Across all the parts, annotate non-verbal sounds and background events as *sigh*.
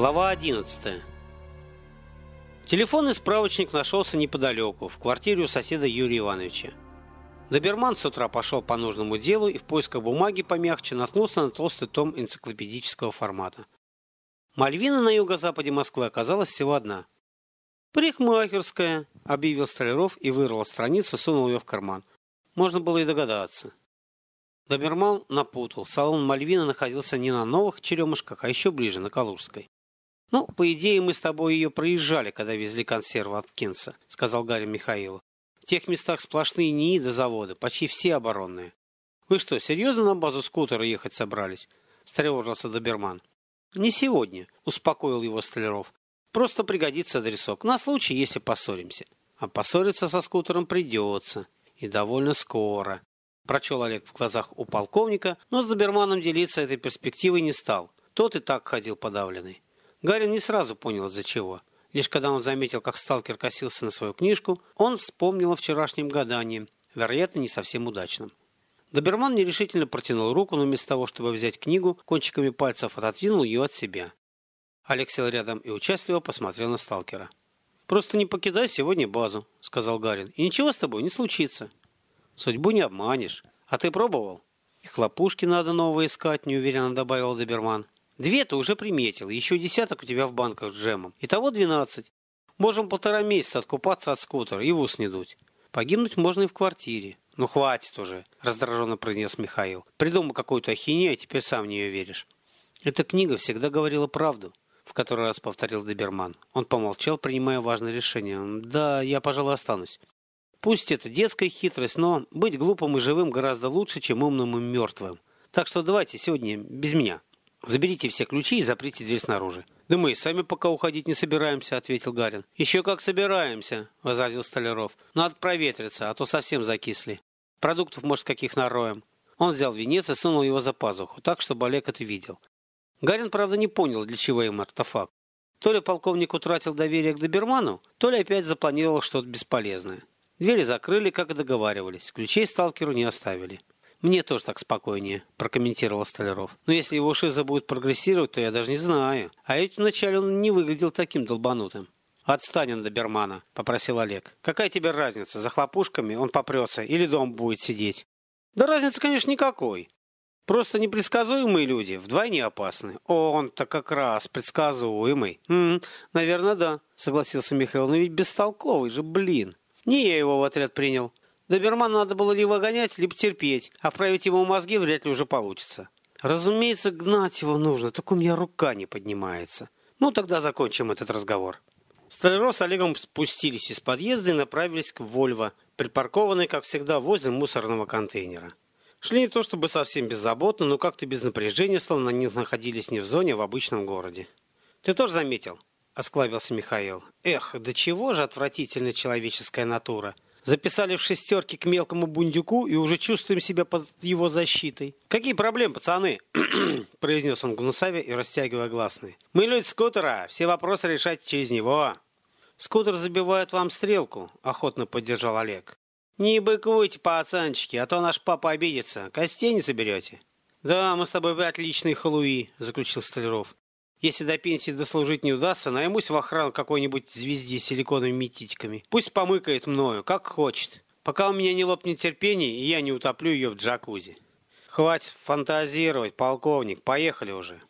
Глава 11. Телефонный справочник нашелся неподалеку, в квартире у соседа Юрия Ивановича. Доберман с утра пошел по нужному делу и в поисках бумаги помягче наткнулся на толстый том энциклопедического формата. Мальвина на юго-западе Москвы оказалась всего одна. «Парикмахерская», — объявил Столяров и вырвал страницу, сунул ее в карман. Можно было и догадаться. Доберман напутал. Салон Мальвина находился не на новых черемушках, а еще ближе, на Калужской. «Ну, по идее, мы с тобой ее проезжали, когда везли консервы от Кинса», — сказал Гарри Михаилу. «В тех местах сплошные НИИ до завода, почти все оборонные». «Вы что, серьезно на базу скутера ехать собрались?» — встревожился Доберман. «Не сегодня», — успокоил его Столяров. «Просто пригодится адресок, на случай, если поссоримся». «А поссориться со скутером придется. И довольно скоро», — прочел Олег в глазах у полковника, но с Доберманом делиться этой перспективой не стал. Тот и так ходил подавленный. Гарин не сразу понял, из-за чего. Лишь когда он заметил, как сталкер косился на свою книжку, он вспомнил о вчерашнем гадании, вероятно, не совсем удачном. Доберман нерешительно протянул руку, но вместо того, чтобы взять книгу, кончиками пальцев отодвинул ее от себя. Олег сел рядом и участливо посмотрел на сталкера. «Просто не покидай сегодня базу», — сказал Гарин, — «и ничего с тобой не случится». «Судьбу не обманешь. А ты пробовал?» «И хлопушки надо новые искать», — неуверенно добавил Доберман. Две ты уже приметил, еще десяток у тебя в банках с джемом. Итого двенадцать. Можем полтора месяца откупаться от скутера и в ус не дуть. Погибнуть можно и в квартире. Ну хватит уже, раздраженно произнес Михаил. Придумал какую-то ахинею, а теперь сам в нее веришь. Эта книга всегда говорила правду, в который раз повторил Доберман. Он помолчал, принимая важное решение. Да, я, пожалуй, останусь. Пусть это детская хитрость, но быть глупым и живым гораздо лучше, чем умным и мертвым. Так что давайте сегодня без меня. Заберите все ключи и заприте дверь снаружи. Да мы и сами пока уходить не собираемся, ответил Гарин. Еще как собираемся, возразил Столяров. Надо проветриться, а то совсем закисли. Продуктов, может, каких нароем. Он взял венец и сунул его за пазуху, так, чтобы Олег это видел. Гарин, правда, не понял, для чего им артефакт. То ли полковник утратил доверие к доберману, то ли опять запланировал что-то бесполезное. Двери закрыли, как и договаривались. Ключей сталкеру не оставили. «Мне тоже так спокойнее», – прокомментировал Столяров. «Но если его шиза будет прогрессировать, то я даже не знаю. А ведь вначале он не выглядел таким долбанутым». «Отстань от добермана», – попросил Олег. «Какая тебе разница, за хлопушками он попрется или дом будет сидеть?» «Да разницы, конечно, никакой. Просто непредсказуемые люди вдвойне опасны. Он-то как раз предсказуемый. М -м, наверное, да, согласился Михаил. Но ведь бестолковый же, блин. Не я его в отряд принял. Добермана надо было либо гонять, либо терпеть, а вправить ему мозги вряд ли уже получится. Разумеется, гнать его нужно, только у меня рука не поднимается. Ну, тогда закончим этот разговор. Столяров с Олегом спустились из подъезда и направились к Вольво, припаркованной, как всегда, возле мусорного контейнера. Шли не то чтобы совсем беззаботно, но как-то без напряжения, словно они находились не в зоне, а в обычном городе. «Ты тоже заметил?» – осклабился Михаил. «Эх, до чего же отвратительна человеческая натура!» Записали в шестерки к мелкому бундюку и уже чувствуем себя под его защитой. «Какие проблемы, пацаны?» *clears throat* – произнес он гнусаве и растягивая гласные. «Мы люди скутера, все вопросы решать через него». «Скутер забивает вам стрелку», – охотно поддержал Олег. «Не быкуйте, пацанчики, а то наш папа обидится. Костей не соберете». «Да, мы с тобой отличные халуи», – заключил Столяров. Если до пенсии дослужить не удастся, наймусь в охрану какой-нибудь звезде с силиконовыми титиками. Пусть помыкает мною, как хочет. Пока у меня не лопнет терпение, и я не утоплю ее в джакузи. Хватит фантазировать, полковник, поехали уже.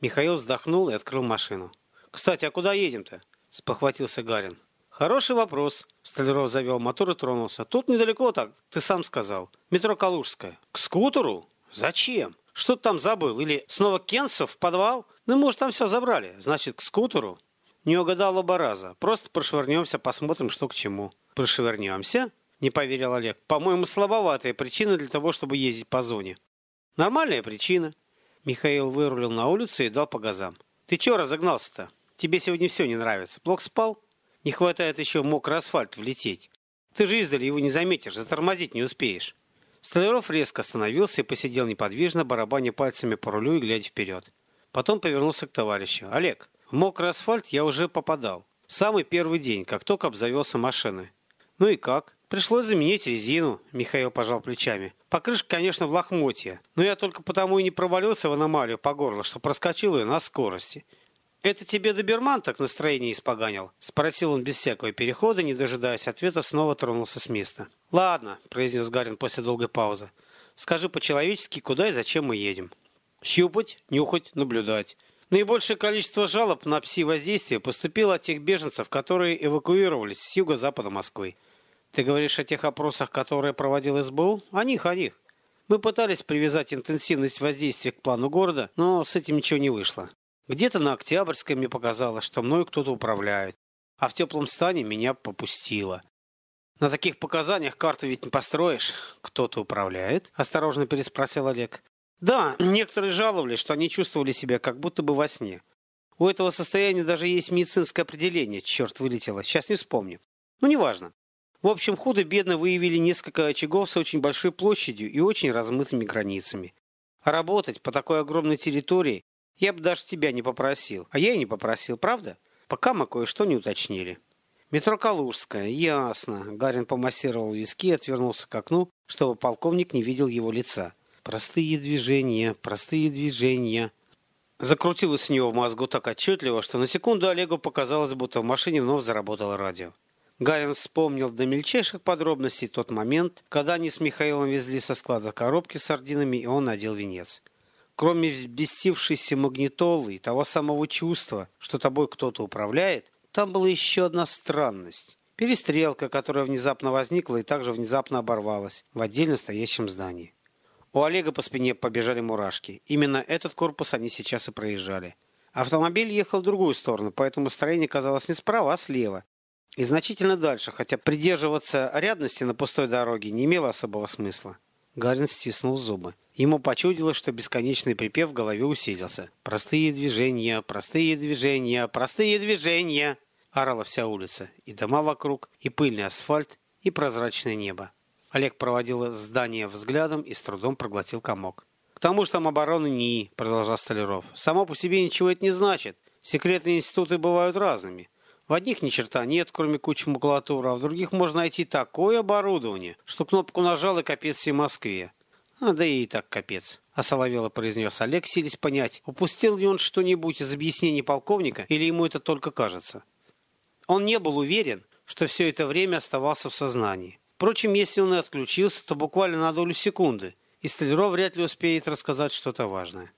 Михаил вздохнул и открыл машину. Кстати, а куда едем-то? Спохватился Гарин. Хороший вопрос. Столяров завел мотор и тронулся. Тут недалеко так, ты сам сказал. Метро Калужская. К скутеру? Зачем? Что там забыл? Или снова Кенсов в подвал? Ну, может, там все забрали. Значит, к скутеру? Не угадал оба раза. Просто прошвырнемся, посмотрим, что к чему. Прошвырнемся? Не поверил Олег. По-моему, слабоватая причина для того, чтобы ездить по зоне. Нормальная причина. Михаил вырулил на улицу и дал по газам. Ты чего разогнался-то? Тебе сегодня все не нравится. Плохо спал? Не хватает еще мокрый асфальт влететь. Ты же издали его не заметишь, затормозить не успеешь. Столяров резко остановился и посидел неподвижно, барабаня пальцами по рулю и глядя вперед. Потом повернулся к товарищу. «Олег, в мокрый асфальт я уже попадал. Самый первый день, как только обзавелся машиной». «Ну и как?» «Пришлось заменить резину», — Михаил пожал плечами. «Покрышка, конечно, в лохмотье, но я только потому и не провалился в аномалию по горло, что проскочил ее на скорости». «Это тебе доберман так настроение испоганил?» — спросил он без всякого перехода, не дожидаясь ответа, снова тронулся с места. «Ладно», — произнес Гарин после долгой паузы. «Скажи по-человечески, куда и зачем мы едем?» «Щупать, нюхать, наблюдать». Наибольшее количество жалоб на пси-воздействие поступило от тех беженцев, которые эвакуировались с юго-запада Москвы. Ты говоришь о тех опросах, которые проводил СБУ? О них, о них. Мы пытались привязать интенсивность воздействия к плану города, но с этим ничего не вышло. Где-то на Октябрьской мне показалось, что мною кто-то управляет, а в теплом стане меня попустило. На таких показаниях карту ведь не построишь. Кто-то управляет? Осторожно переспросил Олег. Да, некоторые жаловались, что они чувствовали себя как будто бы во сне. У этого состояния даже есть медицинское определение. Черт, вылетело. Сейчас не вспомню. Ну, неважно. В общем, худо-бедно выявили несколько очагов с очень большой площадью и очень размытыми границами. А работать по такой огромной территории я бы даже тебя не попросил. А я и не попросил, правда? Пока мы кое-что не уточнили. Метро Калужская, ясно. Гарин помассировал виски и отвернулся к окну, чтобы полковник не видел его лица. Простые движения, простые движения. Закрутилось у него в мозгу так отчетливо, что на секунду Олегу показалось, будто в машине вновь заработало радио. Гарин вспомнил до мельчайших подробностей тот момент, когда они с Михаилом везли со склада коробки с сардинами, и он надел венец. Кроме взбестившейся магнитолы и того самого чувства, что тобой кто-то управляет, там была еще одна странность. Перестрелка, которая внезапно возникла и также внезапно оборвалась в отдельно стоящем здании. У Олега по спине побежали мурашки. Именно этот корпус они сейчас и проезжали. Автомобиль ехал в другую сторону, поэтому строение казалось не справа, а слева. И значительно дальше, хотя придерживаться рядности на пустой дороге не имело особого смысла. Гарин стиснул зубы. Ему почудилось, что бесконечный припев в голове усилился. «Простые движения, простые движения, простые движения!» Орала вся улица. И дома вокруг, и пыльный асфальт, и прозрачное небо. Олег проводил здание взглядом и с трудом проглотил комок. «К тому же там обороны НИИ», — продолжал Столяров. «Само по себе ничего это не значит. Секретные институты бывают разными. В одних ни черта нет, кроме кучи макулатуры, а в других можно найти такое оборудование, что кнопку нажал и капец всей Москве. А, да и так капец. Осоловело произнес Олег, силясь понять, упустил ли он что-нибудь из объяснений полковника или ему это только кажется. Он не был уверен, что все это время оставался в сознании. Впрочем, если он и отключился, то буквально на долю секунды, и Столяров вряд ли успеет рассказать что-то важное.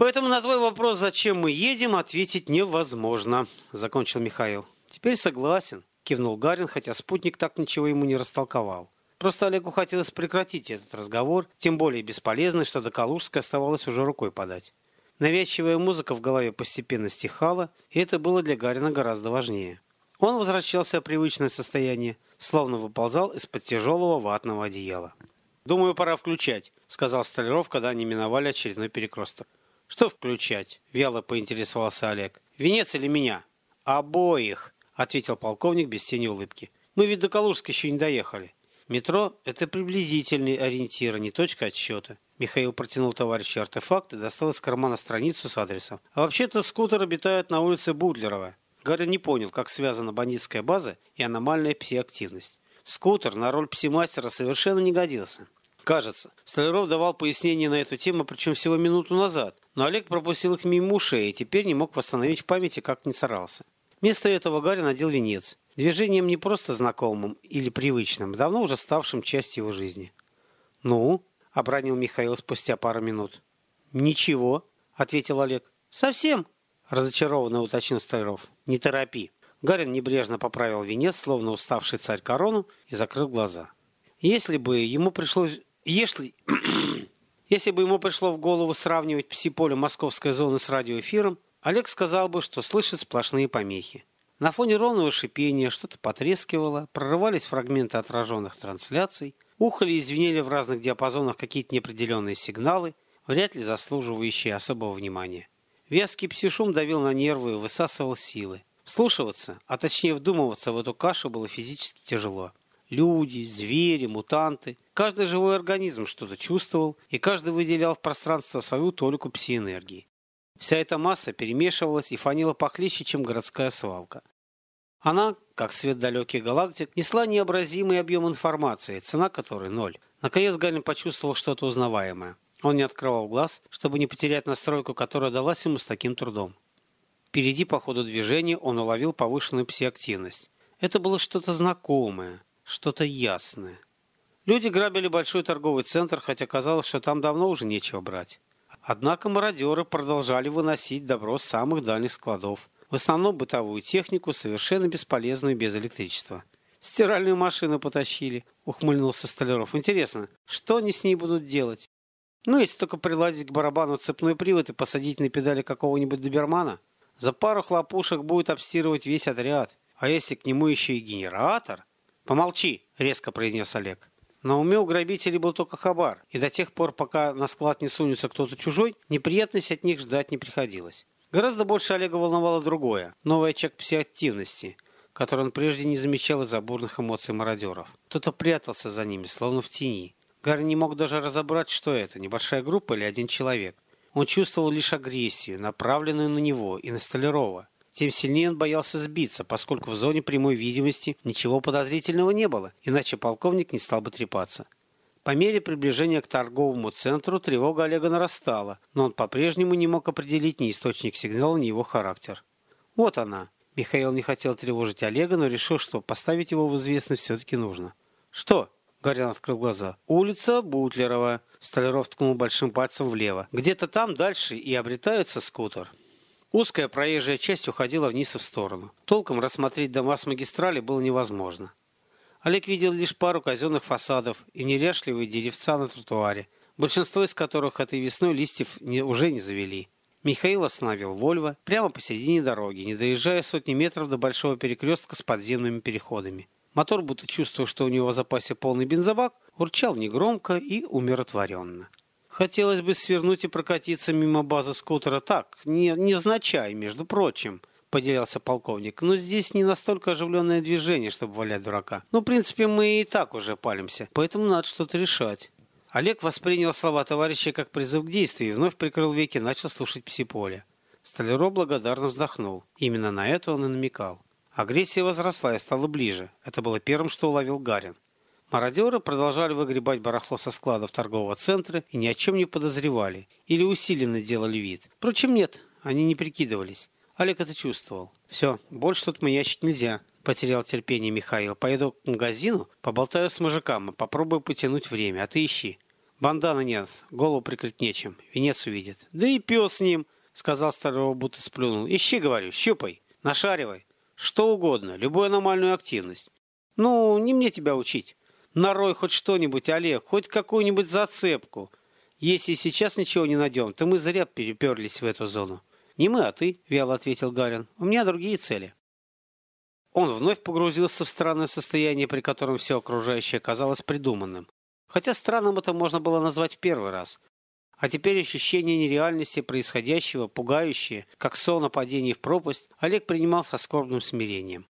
Поэтому на твой вопрос, зачем мы едем, ответить невозможно, закончил Михаил. Теперь согласен, кивнул Гарин, хотя спутник так ничего ему не растолковал. Просто Олегу хотелось прекратить этот разговор, тем более бесполезный, что до Калужской оставалось уже рукой подать. Навязчивая музыка в голове постепенно стихала, и это было для Гарина гораздо важнее. Он возвращался в привычное состояние, словно выползал из-под тяжелого ватного одеяла. «Думаю, пора включать», — сказал Столяров, когда они миновали очередной перекресток. «Что включать?» – вяло поинтересовался Олег. «Венец или меня?» «Обоих», – ответил полковник без тени улыбки. «Мы ведь до Калужска еще не доехали. Метро – это приблизительный ориентир, а не точка отсчета». Михаил протянул товарищу артефакт и достал из кармана страницу с адресом. «А вообще-то скутер обитает на улице Будлерова». Гарри не понял, как связана бандитская база и аномальная псиактивность. Скутер на роль псимастера совершенно не годился. Кажется, Столяров давал пояснение на эту тему, причем всего минуту назад, но Олег пропустил их мимо ушей и теперь не мог восстановить в памяти, как не старался. Вместо этого Гарри надел венец, движением не просто знакомым или привычным, давно уже ставшим частью его жизни. «Ну?» — обронил Михаил спустя пару минут. «Ничего», — ответил Олег. «Совсем?» — разочарованно уточнил Столяров. «Не торопи». Гарин небрежно поправил венец, словно уставший царь корону, и закрыл глаза. Если бы ему пришлось если, *clears throat* если бы ему пришло в голову сравнивать пси-поле московской зоны с радиоэфиром, Олег сказал бы, что слышит сплошные помехи. На фоне ровного шипения что-то потрескивало, прорывались фрагменты отраженных трансляций, ухали и звенели в разных диапазонах какие-то неопределенные сигналы, вряд ли заслуживающие особого внимания. Вязкий псишум давил на нервы и высасывал силы. Слушиваться, а точнее вдумываться в эту кашу было физически тяжело. Люди, звери, мутанты. Каждый живой организм что-то чувствовал, и каждый выделял в пространство свою толику псиэнергии. Вся эта масса перемешивалась и фанила похлеще, чем городская свалка. Она, как свет далеких галактик, несла необразимый объем информации, цена которой – ноль. Наконец Галин почувствовал что-то узнаваемое. Он не открывал глаз, чтобы не потерять настройку, которая далась ему с таким трудом. Впереди по ходу движения он уловил повышенную псиактивность. Это было что-то знакомое, что-то ясное. Люди грабили большой торговый центр, хотя казалось, что там давно уже нечего брать. Однако мародеры продолжали выносить добро с самых дальних складов. В основном бытовую технику, совершенно бесполезную без электричества. «Стиральную машину потащили», — ухмыльнулся Столяров. «Интересно, что они с ней будут делать? Ну, если только приладить к барабану цепной привод и посадить на педали какого-нибудь добермана, за пару хлопушек будет обстирывать весь отряд. А если к нему еще и генератор...» «Помолчи», — резко произнес Олег. На уме у грабителей был только хабар, и до тех пор, пока на склад не сунется кто-то чужой, неприятность от них ждать не приходилось. Гораздо больше Олега волновало другое – новая чек псиактивности, который он прежде не замечал из-за бурных эмоций мародеров. Кто-то прятался за ними, словно в тени. Гарри не мог даже разобрать, что это – небольшая группа или один человек. Он чувствовал лишь агрессию, направленную на него и на Столярова тем сильнее он боялся сбиться, поскольку в зоне прямой видимости ничего подозрительного не было, иначе полковник не стал бы трепаться. По мере приближения к торговому центру тревога Олега нарастала, но он по-прежнему не мог определить ни источник сигнала, ни его характер. Вот она. Михаил не хотел тревожить Олега, но решил, что поставить его в известность все-таки нужно. «Что?» — Горян открыл глаза. «Улица Бутлерова». Столяров ткнул большим пальцем влево. «Где-то там дальше и обретается скутер». Узкая проезжая часть уходила вниз и в сторону. Толком рассмотреть дома с магистрали было невозможно. Олег видел лишь пару казенных фасадов и неряшливые деревца на тротуаре, большинство из которых этой весной листьев не, уже не завели. Михаил остановил Вольво прямо посередине дороги, не доезжая сотни метров до большого перекрестка с подземными переходами. Мотор, будто чувствуя, что у него в запасе полный бензобак, урчал негромко и умиротворенно. Хотелось бы свернуть и прокатиться мимо базы скутера так, не, невзначай, между прочим, поделялся полковник. Но здесь не настолько оживленное движение, чтобы валять дурака. Ну, в принципе, мы и так уже палимся, поэтому надо что-то решать. Олег воспринял слова товарища как призыв к действию и вновь прикрыл веки и начал слушать псиполе. Столяро благодарно вздохнул. Именно на это он и намекал. Агрессия возросла и стала ближе. Это было первым, что уловил Гарин. Мародеры продолжали выгребать барахло со складов торгового центра и ни о чем не подозревали или усиленно делали вид. Впрочем, нет, они не прикидывались. Олег это чувствовал. «Все, больше тут маячить нельзя», — потерял терпение Михаил. «Поеду к магазину, поболтаю с мужиком попробую потянуть время, а ты ищи». «Бандана нет, голову прикрыть нечем, венец увидит». «Да и пес с ним», — сказал старого, будто сплюнул. «Ищи, говорю, щупай, нашаривай, что угодно, любую аномальную активность. Ну, не мне тебя учить». Нарой хоть что-нибудь, Олег, хоть какую-нибудь зацепку. Если сейчас ничего не найдем, то мы зря переперлись в эту зону. Не мы, а ты, вяло ответил Гарин. У меня другие цели. Он вновь погрузился в странное состояние, при котором все окружающее казалось придуманным. Хотя странным это можно было назвать в первый раз. А теперь ощущение нереальности происходящего, пугающее, как сон о падении в пропасть, Олег принимал со скорбным смирением.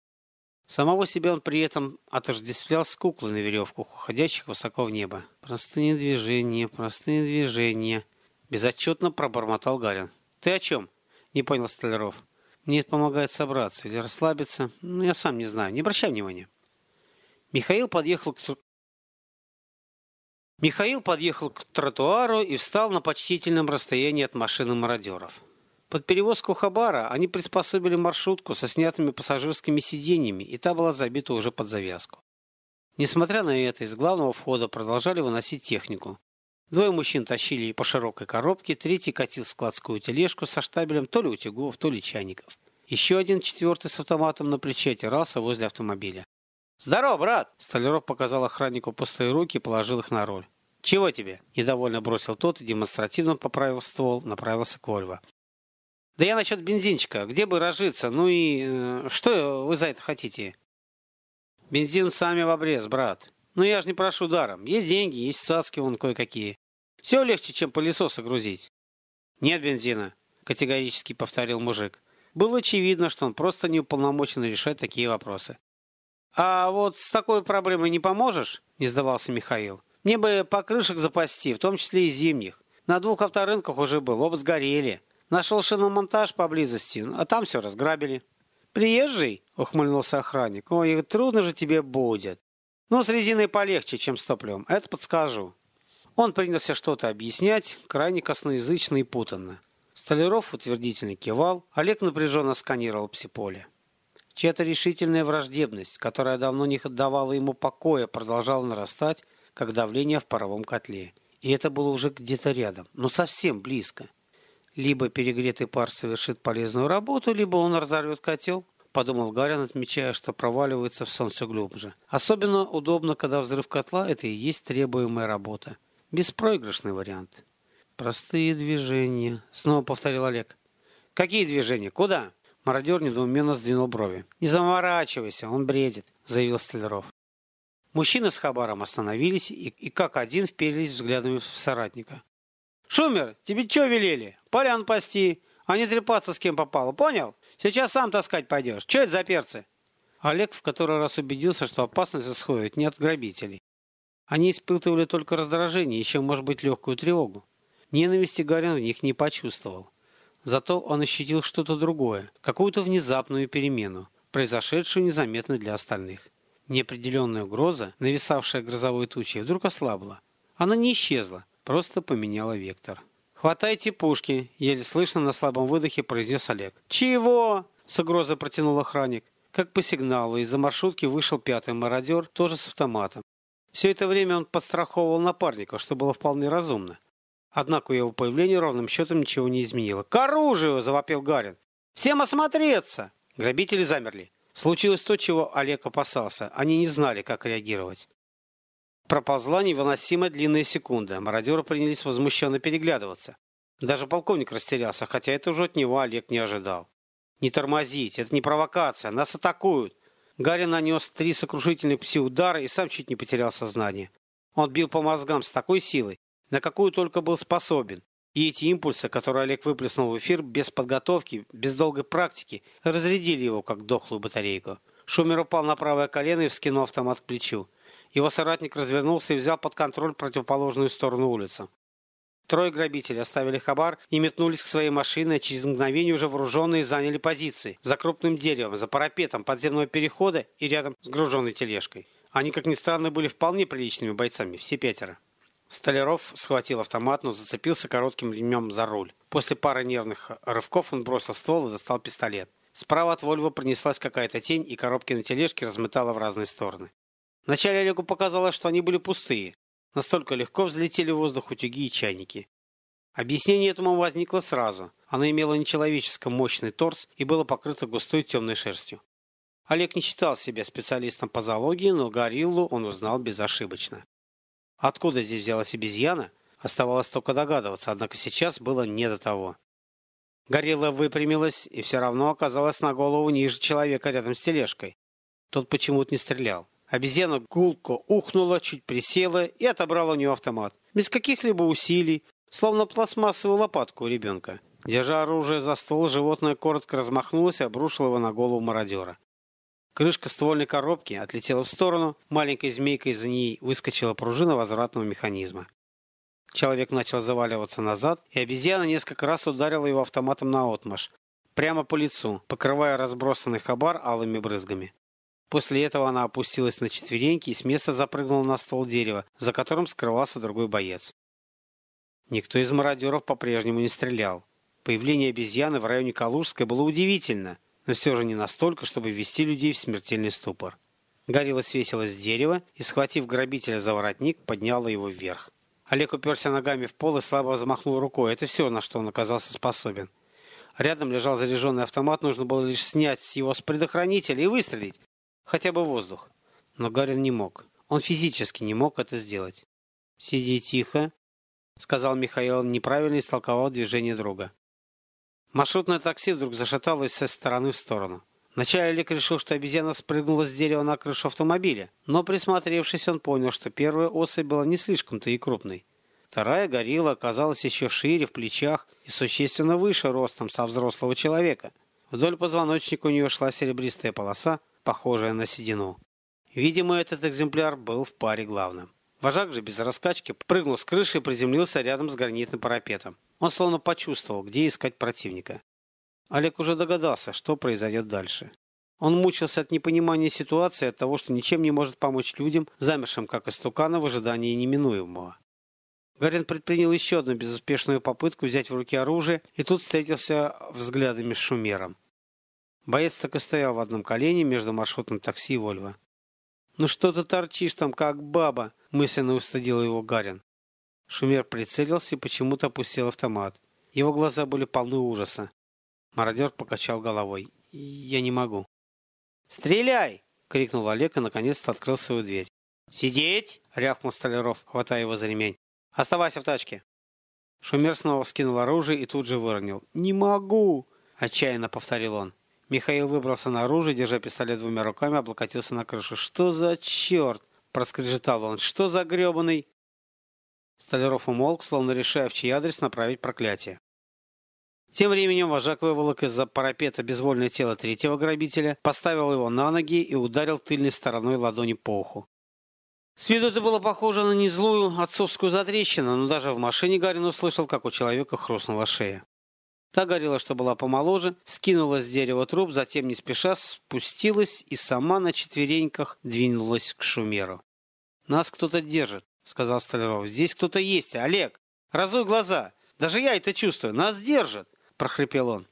Самого себя он при этом отождествлял с куклой на веревках, уходящих высоко в небо. «Простые движения, простые движения», — безотчетно пробормотал Гарин. «Ты о чем?» — не понял Столяров. «Мне это помогает собраться или расслабиться. Ну, я сам не знаю. Не обращай внимания». Михаил подъехал к Михаил подъехал к тротуару и встал на почтительном расстоянии от машины мародеров. Под перевозку хабара они приспособили маршрутку со снятыми пассажирскими сиденьями, и та была забита уже под завязку. Несмотря на это, из главного входа продолжали выносить технику. Двое мужчин тащили по широкой коробке, третий катил складскую тележку со штабелем то ли утюгов, то ли чайников. Еще один четвертый с автоматом на плече отирался возле автомобиля. «Здорово, брат!» Столяров показал охраннику пустые руки и положил их на роль. «Чего тебе?» – недовольно бросил тот и, демонстративно поправив ствол, направился к Вольво. Да я насчет бензинчика. Где бы разжиться? Ну и э, что вы за это хотите? Бензин сами в обрез, брат. Ну я же не прошу даром. Есть деньги, есть цацки вон кое-какие. Все легче, чем пылесосы грузить. Нет бензина, категорически повторил мужик. Было очевидно, что он просто не уполномочен решать такие вопросы. «А вот с такой проблемой не поможешь?» – не сдавался Михаил. «Мне бы покрышек запасти, в том числе и зимних. На двух авторынках уже был, оба сгорели. Нашел шиномонтаж поблизости, а там все разграбили. Приезжий? Ухмыльнулся охранник. Ой, трудно же тебе будет. Ну, с резиной полегче, чем с топливом. Это подскажу. Он принялся что-то объяснять, крайне косноязычно и путанно. Столяров утвердительно кивал, Олег напряженно сканировал псиполе. Чья-то решительная враждебность, которая давно не давала ему покоя, продолжала нарастать, как давление в паровом котле. И это было уже где-то рядом, но совсем близко. Либо перегретый пар совершит полезную работу, либо он разорвет котел, подумал Гарин, отмечая, что проваливается в сон все глубже. Особенно удобно, когда взрыв котла – это и есть требуемая работа. Беспроигрышный вариант. Простые движения, снова повторил Олег. Какие движения? Куда? Мародер недоуменно сдвинул брови. «Не заморачивайся, он бредит», — заявил Столяров. Мужчины с Хабаром остановились и, и как один вперились взглядами в соратника. «Шумер, тебе что велели? Полян пасти, а не трепаться с кем попало, понял? Сейчас сам таскать пойдешь. Что это за перцы?» Олег в который раз убедился, что опасность исходит не от грабителей. Они испытывали только раздражение, еще, может быть, легкую тревогу. Ненависти Гарин в них не почувствовал. Зато он ощутил что-то другое, какую-то внезапную перемену, произошедшую незаметно для остальных. Неопределенная угроза, нависавшая грозовой тучей, вдруг ослабла. Она не исчезла, просто поменяла вектор. «Хватайте пушки!» — еле слышно на слабом выдохе произнес Олег. «Чего?» — с угрозой протянул охранник. Как по сигналу, из-за маршрутки вышел пятый мародер, тоже с автоматом. Все это время он подстраховывал напарника, что было вполне разумно. Однако его появление ровным счетом ничего не изменило. «К оружию!» – завопил Гарин. «Всем осмотреться!» Грабители замерли. Случилось то, чего Олег опасался. Они не знали, как реагировать. Проползла невыносимо длинная секунда. Мародеры принялись возмущенно переглядываться. Даже полковник растерялся, хотя это уже от него Олег не ожидал. «Не тормозить! Это не провокация! Нас атакуют!» Гарри нанес три сокрушительных пси-удара и сам чуть не потерял сознание. Он бил по мозгам с такой силой, на какую только был способен. И эти импульсы, которые Олег выплеснул в эфир без подготовки, без долгой практики, разрядили его, как дохлую батарейку. Шумер упал на правое колено и вскинул автомат к плечу. Его соратник развернулся и взял под контроль противоположную сторону улицы. Трое грабителей оставили хабар и метнулись к своей машине, а через мгновение уже вооруженные заняли позиции за крупным деревом, за парапетом подземного перехода и рядом с груженной тележкой. Они, как ни странно, были вполне приличными бойцами, все пятеро. Столяров схватил автомат, но зацепился коротким ремнем за руль. После пары нервных рывков он бросил ствол и достал пистолет. Справа от Вольво пронеслась какая-то тень, и коробки на тележке разметала в разные стороны. Вначале Олегу показалось, что они были пустые. Настолько легко взлетели в воздух утюги и чайники. Объяснение этому возникло сразу. Оно имело нечеловечески мощный торс и было покрыто густой темной шерстью. Олег не считал себя специалистом по зоологии, но гориллу он узнал безошибочно. Откуда здесь взялась обезьяна, оставалось только догадываться, однако сейчас было не до того. Горилла выпрямилась и все равно оказалась на голову ниже человека рядом с тележкой. Тот почему-то не стрелял. Обезьяна гулко ухнула, чуть присела и отобрала у нее автомат. Без каких-либо усилий, словно пластмассовую лопатку у ребенка. Держа оружие за ствол, животное коротко размахнулось и обрушило его на голову мародера. Крышка ствольной коробки отлетела в сторону, маленькой змейкой за ней выскочила пружина возвратного механизма. Человек начал заваливаться назад, и обезьяна несколько раз ударила его автоматом на отмаш, прямо по лицу, покрывая разбросанный хабар алыми брызгами. После этого она опустилась на четвереньки и с места запрыгнула на ствол дерева, за которым скрывался другой боец. Никто из мародеров по-прежнему не стрелял. Появление обезьяны в районе Калужской было удивительно, но все же не настолько, чтобы ввести людей в смертельный ступор. Горилла свесилась с дерева и, схватив грабителя за воротник, подняла его вверх. Олег уперся ногами в пол и слабо взмахнул рукой. Это все, на что он оказался способен. Рядом лежал заряженный автомат, нужно было лишь снять его с предохранителя и выстрелить. Хотя бы воздух. Но Гарин не мог. Он физически не мог это сделать. «Сиди тихо», — сказал Михаил, неправильно истолковал движение друга. Маршрутное такси вдруг зашаталось со стороны в сторону. Вначале Олег решил, что обезьяна спрыгнула с дерева на крышу автомобиля, но присмотревшись, он понял, что первая особь была не слишком-то и крупной. Вторая горилла оказалась еще шире в плечах и существенно выше ростом со взрослого человека. Вдоль позвоночника у нее шла серебристая полоса, похожая на седину. Видимо, этот экземпляр был в паре главным. Вожак же без раскачки прыгнул с крыши и приземлился рядом с гранитным парапетом. Он словно почувствовал, где искать противника. Олег уже догадался, что произойдет дальше. Он мучился от непонимания ситуации, от того, что ничем не может помочь людям, замершим как истуканы в ожидании неминуемого. Гарин предпринял еще одну безуспешную попытку взять в руки оружие, и тут встретился взглядами с Шумером. Боец так и стоял в одном колене между маршрутным такси и Вольво. «Ну что ты торчишь там, как баба?» – мысленно устыдил его Гарин. Шумер прицелился и почему-то опустил автомат. Его глаза были полны ужаса. Мародер покачал головой. «Я не могу». «Стреляй!» — крикнул Олег и наконец-то открыл свою дверь. «Сидеть!» — рявкнул Столяров, хватая его за ремень. «Оставайся в тачке!» Шумер снова скинул оружие и тут же выронил. «Не могу!» — отчаянно повторил он. Михаил выбрался наружу, держа пистолет двумя руками, облокотился на крышу. «Что за черт?» — проскрежетал он. «Что за гребаный?» Столяров умолк, словно решая, в чей адрес направить проклятие. Тем временем вожак выволок из-за парапета безвольное тело третьего грабителя, поставил его на ноги и ударил тыльной стороной ладони по уху. С виду это было похоже на незлую отцовскую затрещину, но даже в машине Гарин услышал, как у человека хрустнула шея. Та горела, что была помоложе, скинула с дерева труп, затем не спеша спустилась и сама на четвереньках двинулась к Шумеру. «Нас кто-то держит», — сказал Столяров. «Здесь кто-то есть. Олег, разуй глаза. Даже я это чувствую. Нас держат». — прохрипел он.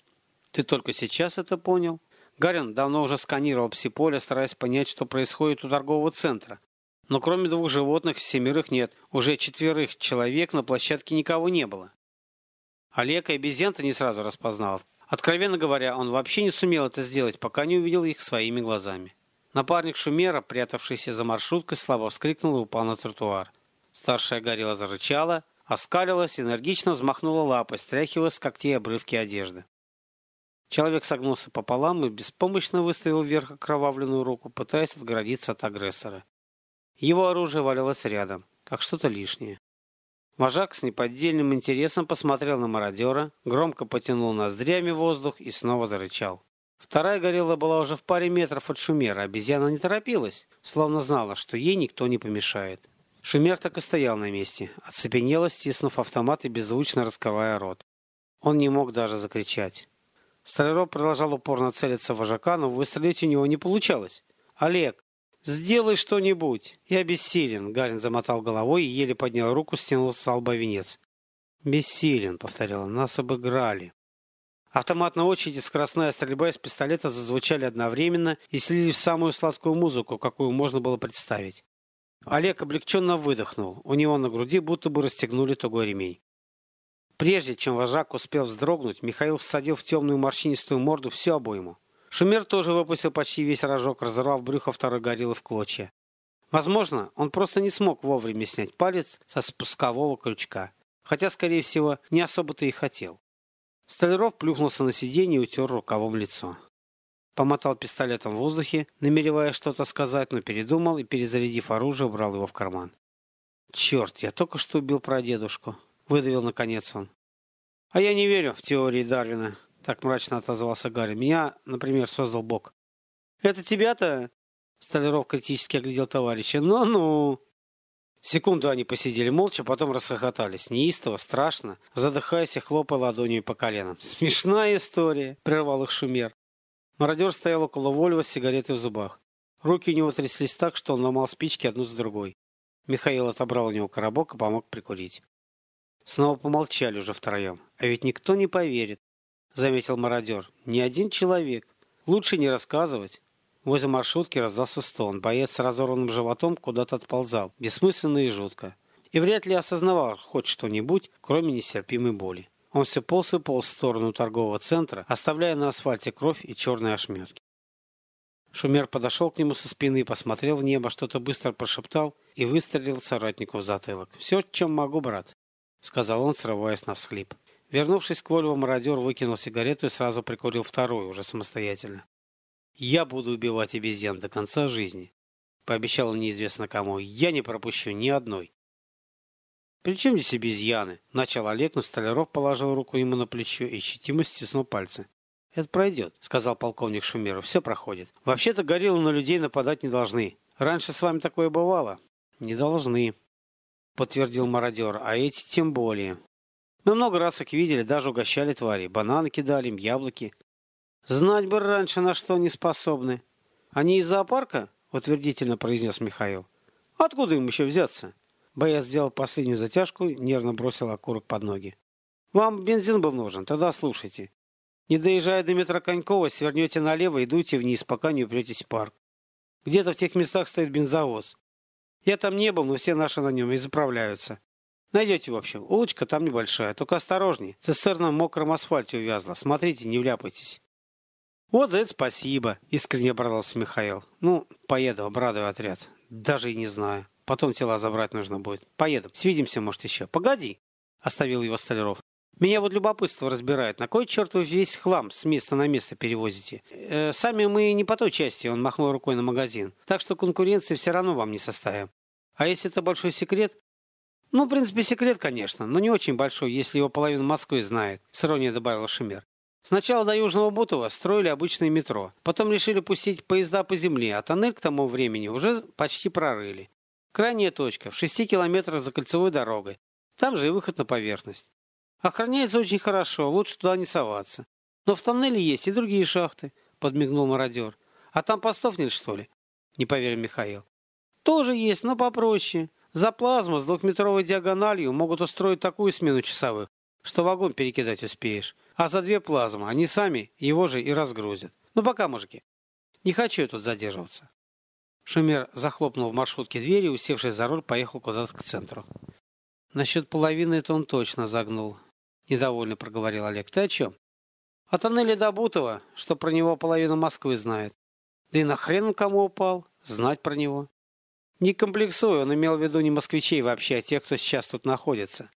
«Ты только сейчас это понял?» Гарин давно уже сканировал псиполе, стараясь понять, что происходит у торгового центра. Но кроме двух животных, семерых нет. Уже четверых человек на площадке никого не было. Олег и обезьян не сразу распознал. Откровенно говоря, он вообще не сумел это сделать, пока не увидел их своими глазами. Напарник Шумера, прятавшийся за маршруткой, слабо вскрикнул и упал на тротуар. Старшая горилла зарычала, оскалилась, энергично взмахнула лапой, стряхивая с когтей обрывки одежды. Человек согнулся пополам и беспомощно выставил вверх окровавленную руку, пытаясь отгородиться от агрессора. Его оружие валялось рядом, как что-то лишнее. Вожак с неподдельным интересом посмотрел на мародера, громко потянул ноздрями воздух и снова зарычал. Вторая горилла была уже в паре метров от шумера, обезьяна не торопилась, словно знала, что ей никто не помешает. Шумер так и стоял на месте, оцепенело, стиснув автомат и беззвучно раскрывая рот. Он не мог даже закричать. Столяров продолжал упорно целиться в вожака, но выстрелить у него не получалось. «Олег, сделай что-нибудь!» «Я бессилен!» Гарин замотал головой и еле поднял руку, стянул с лба венец. «Бессилен!» — повторил он. «Нас обыграли!» Автоматная очередь и скоростная стрельба из пистолета зазвучали одновременно и слились в самую сладкую музыку, какую можно было представить. Олег облегченно выдохнул. У него на груди будто бы расстегнули тугой ремень. Прежде чем вожак успел вздрогнуть, Михаил всадил в темную морщинистую морду всю обойму. Шумер тоже выпустил почти весь рожок, разорвав брюхо второй гориллы в клочья. Возможно, он просто не смог вовремя снять палец со спускового крючка, хотя, скорее всего, не особо-то и хотел. Столяров плюхнулся на сиденье и утер рукавом лицо. Помотал пистолетом в воздухе, намереваясь что-то сказать, но передумал и, перезарядив оружие, убрал его в карман. «Черт, я только что убил прадедушку», — выдавил наконец он. «А я не верю в теории Дарвина», — так мрачно отозвался Гарри. «Меня, например, создал Бог». «Это тебя-то?» — Столяров критически оглядел товарища. «Ну-ну». Секунду они посидели молча, потом расхохотались. Неистово, страшно, задыхаясь и хлопая ладонью по коленам. «Смешная история», — прервал их шумер. Мародер стоял около Вольва с сигаретой в зубах. Руки у него тряслись так, что он ломал спички одну за другой. Михаил отобрал у него коробок и помог прикурить. Снова помолчали уже втроем. А ведь никто не поверит, заметил мародер. Ни один человек. Лучше не рассказывать. Возле маршрутки раздался стон. Боец с разорванным животом куда-то отползал. Бессмысленно и жутко. И вряд ли осознавал хоть что-нибудь, кроме нестерпимой боли. Он все полз и полз в сторону торгового центра, оставляя на асфальте кровь и черные ошметки. Шумер подошел к нему со спины, посмотрел в небо, что-то быстро прошептал и выстрелил соратнику в затылок. «Все, чем могу, брат», — сказал он, срываясь на всхлип. Вернувшись к Вольво, мародер выкинул сигарету и сразу прикурил вторую, уже самостоятельно. «Я буду убивать обезьян до конца жизни», — пообещал он неизвестно кому. «Я не пропущу ни одной». «При чем здесь обезьяны?» – начал Олег, но Столяров положил руку ему на плечо и щетимо стиснул пальцы. «Это пройдет», – сказал полковник Шумеров. «Все проходит. Вообще-то гориллы на людей нападать не должны. Раньше с вами такое бывало?» «Не должны», – подтвердил мародер. «А эти тем более. Мы много раз их видели, даже угощали твари. Бананы кидали им, яблоки. Знать бы раньше, на что они способны. Они из зоопарка?» – утвердительно произнес Михаил. «Откуда им еще взяться?» Бояз сделал последнюю затяжку, нервно бросил окурок под ноги. «Вам бензин был нужен? Тогда слушайте. Не доезжая до метро Конькова, свернете налево и дуйте вниз, пока не упретесь в парк. Где-то в тех местах стоит бензовоз. Я там не был, но все наши на нем и заправляются. Найдете, в общем. Улочка там небольшая, только осторожней. Цистерна в мокром асфальте увязла. Смотрите, не вляпайтесь. Вот за это спасибо, искренне обрадовался Михаил. Ну, поеду, обрадую отряд. Даже и не знаю. Потом тела забрать нужно будет. Поеду. Свидимся, может, еще. Погоди, оставил его Столяров. Меня вот любопытство разбирает. На кой черт вы весь хлам с места на место перевозите? Э, сами мы не по той части, он махнул рукой на магазин. Так что конкуренции все равно вам не составим. А если это большой секрет? Ну, в принципе, секрет, конечно, но не очень большой, если его половина Москвы знает, с иронией добавил Шемер. Сначала до Южного Бутова строили обычное метро. Потом решили пустить поезда по земле, а тоннель к тому времени уже почти прорыли. Крайняя точка, в шести километрах за кольцевой дорогой. Там же и выход на поверхность. Охраняется очень хорошо, лучше туда не соваться. Но в тоннеле есть и другие шахты, подмигнул мародер. А там постов нет, что ли? Не поверил Михаил. Тоже есть, но попроще. За плазму с двухметровой диагональю могут устроить такую смену часовых, что вагон перекидать успеешь. А за две плазмы они сами его же и разгрузят. Ну пока, мужики. Не хочу я тут задерживаться. Шумер захлопнул в маршрутке двери усевшись за руль, поехал куда-то к центру. Насчет половины это он точно загнул. — недовольно проговорил Олег. «Ты о чем?» «О тоннеле до Бутова, что про него половина Москвы знает. Да и нахрен он кому упал? Знать про него». «Не комплексуй, он имел в виду не москвичей вообще, а тех, кто сейчас тут находится.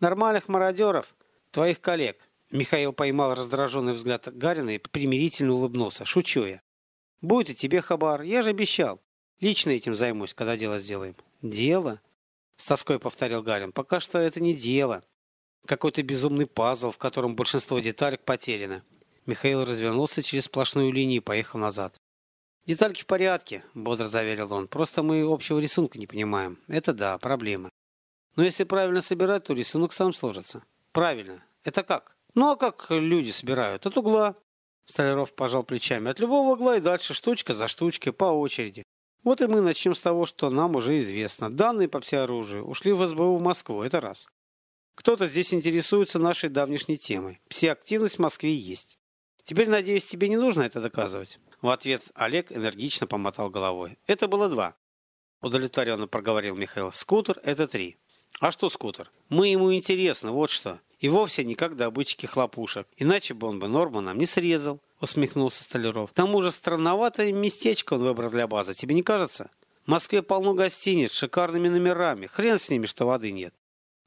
Нормальных мародеров, твоих коллег». Михаил поймал раздраженный взгляд Гарина и примирительно улыбнулся. «Шучу я. Будет и тебе хабар, я же обещал. Лично этим займусь, когда дело сделаем». «Дело?» — с тоской повторил Гарин. «Пока что это не дело». Какой-то безумный пазл, в котором большинство деталек потеряно. Михаил развернулся через сплошную линию и поехал назад. «Детальки в порядке», — бодро заверил он. «Просто мы общего рисунка не понимаем. Это да, проблема. Но если правильно собирать, то рисунок сам сложится». «Правильно. Это как?» «Ну, а как люди собирают? От угла». Столяров пожал плечами. «От любого угла и дальше, штучка за штучкой, по очереди. Вот и мы начнем с того, что нам уже известно. Данные по всеоружию ушли в СБУ в Москву. Это раз. Кто-то здесь интересуется нашей давнешней темой. Псиактивность в Москве есть. Теперь, надеюсь, тебе не нужно это доказывать. В ответ Олег энергично помотал головой. Это было два. Удовлетворенно проговорил Михаил. Скутер – это три. А что скутер? Мы ему интересно, вот что. И вовсе не как добытчики хлопушек. Иначе бы он бы норму нам не срезал, усмехнулся Столяров. К тому же странноватое местечко он выбрал для базы, тебе не кажется? В Москве полно гостиниц шикарными номерами. Хрен с ними, что воды нет.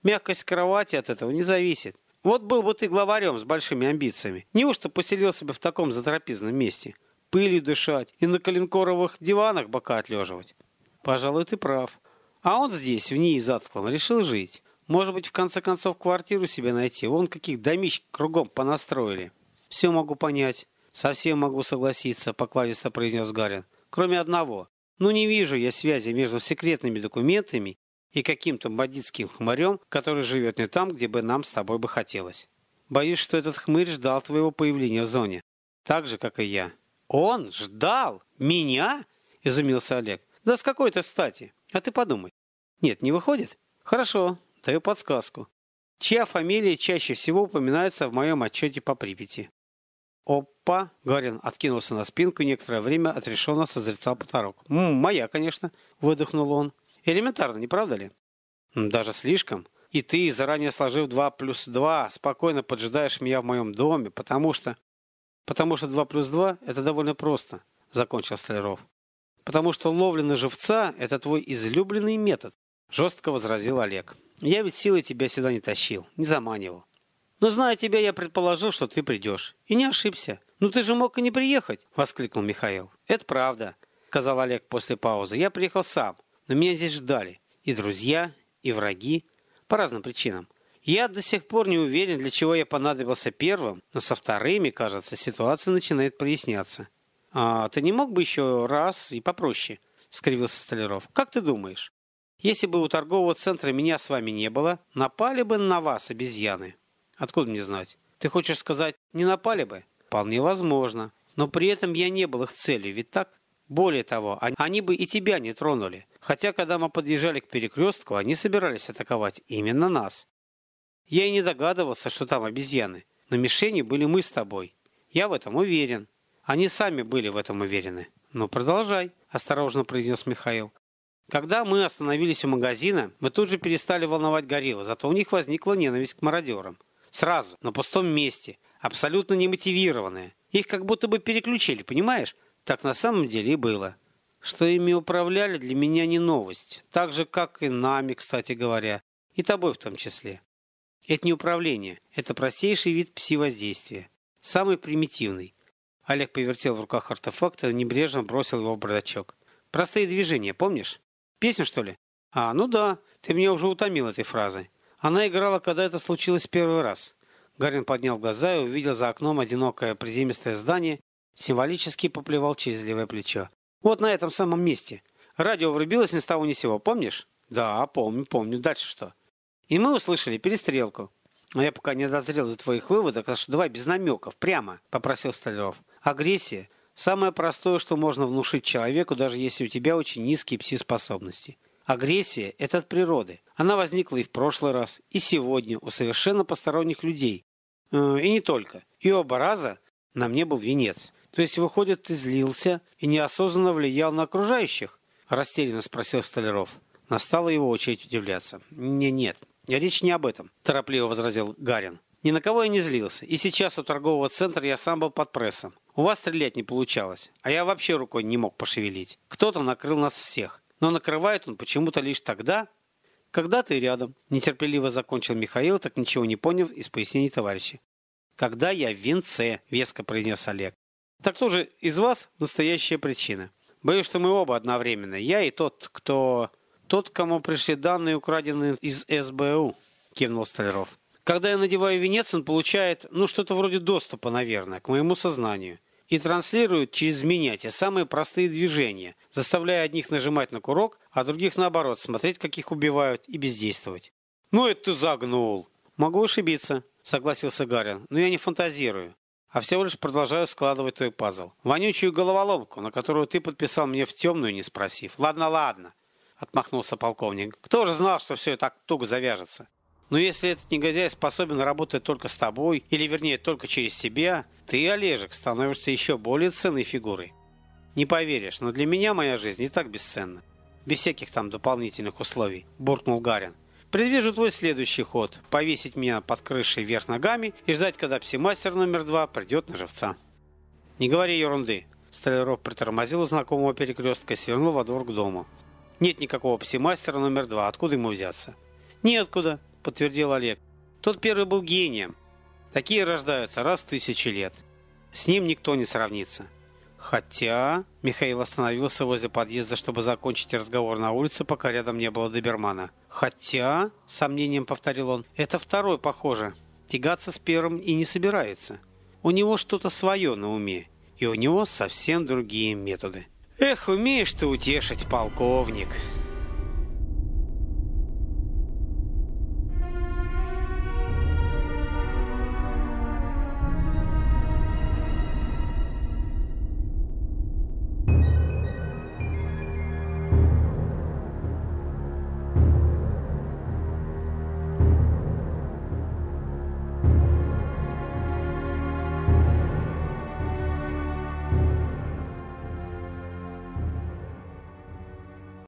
Мягкость кровати от этого не зависит. Вот был бы ты главарем с большими амбициями. Неужто поселился бы в таком затрапезном месте? Пылью дышать и на коленкоровых диванах бока отлеживать? Пожалуй, ты прав. А он здесь, в ней затклом, решил жить. Может быть, в конце концов, квартиру себе найти. Вон каких домищ кругом понастроили. Все могу понять. Совсем могу согласиться, покладисто произнес Гарин. Кроме одного. Ну, не вижу я связи между секретными документами и каким-то бандитским хмырем, который живет не там, где бы нам с тобой бы хотелось. Боюсь, что этот хмырь ждал твоего появления в зоне. Так же, как и я. Он ждал? Меня? Изумился Олег. Да с какой-то стати. А ты подумай. Нет, не выходит? Хорошо, даю подсказку. Чья фамилия чаще всего упоминается в моем отчете по Припяти? Опа! Гарин откинулся на спинку и некоторое время отрешенно созерцал потолок. «М, «Моя, конечно», — выдохнул он. Элементарно, не правда ли? Даже слишком. И ты, заранее сложив 2 плюс 2, спокойно поджидаешь меня в моем доме, потому что... Потому что 2 плюс 2 – это довольно просто, закончил Столяров. Потому что ловля на живца – это твой излюбленный метод, жестко возразил Олег. Я ведь силой тебя сюда не тащил, не заманивал. Но зная тебя, я предположил, что ты придешь. И не ошибся. Ну ты же мог и не приехать, воскликнул Михаил. Это правда, сказал Олег после паузы. Я приехал сам. Но меня здесь ждали и друзья, и враги, по разным причинам. Я до сих пор не уверен, для чего я понадобился первым, но со вторыми, кажется, ситуация начинает проясняться. «А ты не мог бы еще раз и попроще?» — скривился Столяров. «Как ты думаешь, если бы у торгового центра меня с вами не было, напали бы на вас обезьяны?» «Откуда мне знать? Ты хочешь сказать, не напали бы?» «Вполне возможно. Но при этом я не был их целью, ведь так?» Более того, они бы и тебя не тронули, Хотя, когда мы подъезжали к перекрестку, они собирались атаковать именно нас. Я и не догадывался, что там обезьяны. Но мишени были мы с тобой. Я в этом уверен. Они сами были в этом уверены. Ну, продолжай, осторожно произнес Михаил. Когда мы остановились у магазина, мы тут же перестали волновать гориллы, зато у них возникла ненависть к мародерам. Сразу, на пустом месте, абсолютно немотивированная. Их как будто бы переключили, понимаешь? Так на самом деле и было. Что ими управляли, для меня не новость. Так же, как и нами, кстати говоря. И тобой в том числе. Это не управление. Это простейший вид пси-воздействия. Самый примитивный. Олег повертел в руках артефакт и небрежно бросил его в бардачок. Простые движения, помнишь? Песню, что ли? А, ну да, ты меня уже утомил этой фразой. Она играла, когда это случилось первый раз. Гарин поднял глаза и увидел за окном одинокое приземистое здание, символически поплевал через левое плечо. Вот на этом самом месте. Радио врубилось ни с того ни сего, помнишь? Да, помню, помню. Дальше что? И мы услышали перестрелку. Но я пока не дозрел до твоих выводов, так что давай без намеков, прямо, попросил Столяров. Агрессия – самое простое, что можно внушить человеку, даже если у тебя очень низкие пси-способности. Агрессия – это от природы. Она возникла и в прошлый раз, и сегодня у совершенно посторонних людей. Э, и не только. И оба раза на мне был венец. То есть, выходит, ты злился и неосознанно влиял на окружающих? Растерянно спросил Столяров. Настала его очередь удивляться. Не, нет, речь не об этом, торопливо возразил Гарин. Ни на кого я не злился. И сейчас у торгового центра я сам был под прессом. У вас стрелять не получалось, а я вообще рукой не мог пошевелить. Кто-то накрыл нас всех. Но накрывает он почему-то лишь тогда, когда ты рядом. Нетерпеливо закончил Михаил, так ничего не поняв из пояснений товарища. Когда я в венце, веско произнес Олег. Так кто же из вас настоящая причина? Боюсь, что мы оба одновременно. Я и тот, кто... Тот, кому пришли данные, украденные из СБУ, кивнул Столяров. Когда я надеваю венец, он получает, ну, что-то вроде доступа, наверное, к моему сознанию. И транслирует через меня те самые простые движения, заставляя одних нажимать на курок, а других, наоборот, смотреть, как их убивают, и бездействовать. «Ну, это ты загнул!» «Могу ошибиться», — согласился Гарин, — «но я не фантазирую а всего лишь продолжаю складывать твой пазл. Вонючую головоломку, на которую ты подписал мне в темную, не спросив. Ладно, ладно, отмахнулся полковник. Кто же знал, что все так туго завяжется? Но если этот негодяй способен работать только с тобой, или вернее только через тебя, ты, Олежек, становишься еще более ценной фигурой. Не поверишь, но для меня моя жизнь и так бесценна. Без всяких там дополнительных условий, буркнул Гарин. Предвижу твой следующий ход – повесить меня под крышей вверх ногами и ждать, когда псимастер номер два придет на живца. Не говори ерунды. Столяров притормозил у знакомого перекрестка и свернул во двор к дому. Нет никакого псимастера номер два. Откуда ему взяться? Неоткуда, подтвердил Олег. Тот первый был гением. Такие рождаются раз в тысячи лет. С ним никто не сравнится. Хотя... Михаил остановился возле подъезда, чтобы закончить разговор на улице, пока рядом не было добермана. Хотя, сомнением повторил он, это второй, похоже. Тягаться с первым и не собирается. У него что-то свое на уме, и у него совсем другие методы. Эх, умеешь ты утешить, полковник.